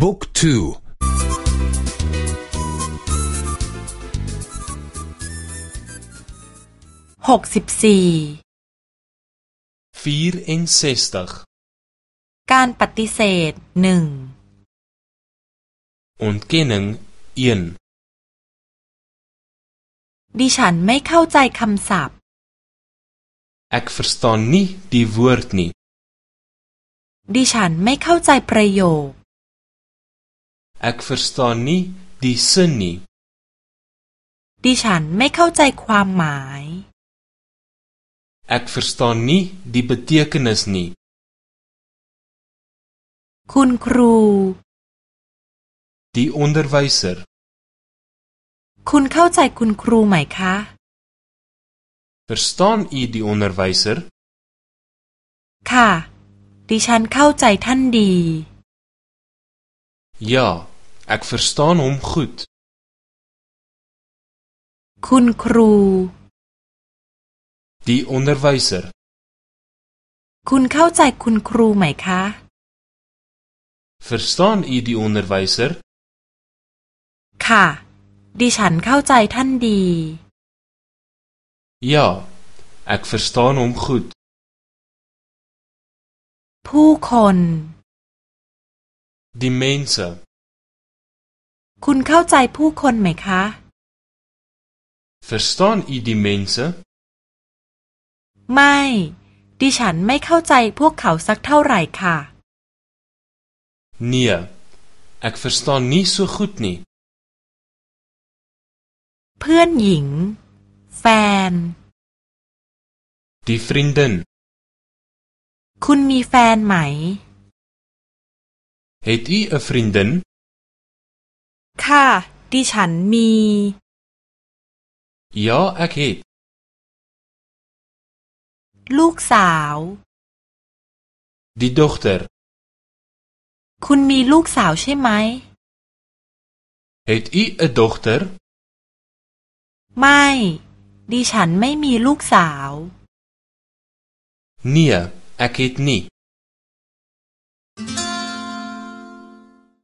บุ๊กทูหกสิบสี่การปฏิเสธหนึ่ง ontkenning 1ดิฉันไม่เข้าใจคำศัพท์ Ek verstaan nie die woord nie ดิฉันไม่เข้าใจประโยค Ek verstaan nie die sin nie ดิฉันไม่เข้าใจความหมาย Ek verstaan nie die betekenis nie คุณครู Die onderwyser คุณเข้าใจคุณครูไหมคะ Verstaan u die onderwyser ค่ะ ดิฉันเข้าใจท่านดี Ja ek verstaan hom goed คุณครู Die onderwyser คุณเข้าใจคุณครูไหมคะ Verstaan u die onderwyser ค่ะ ดิฉันเข้าใจท่านดี Ja ek verstaan hom goed ผู้คน Die mense คุณเข้าใจผู้คนไหมคะ Verstaan u die mense ไม่ ดิฉันไม่เข้าใจพวกเขาสักเท่าไหร่ค่ะ Nee ek verstaan nie so goed nie เพื่อนหญิง แฟน Die vriendin คุณมีแฟนไหม Het u 'n vriendin ค่ะ ดิฉันมี Ja ek het ลูกสาว Die dogter คุณมีลูกสาวใช่ไหม Het u 'n dogter ไม่ ดิฉันไม่มีลูกสาว Nee ek het nie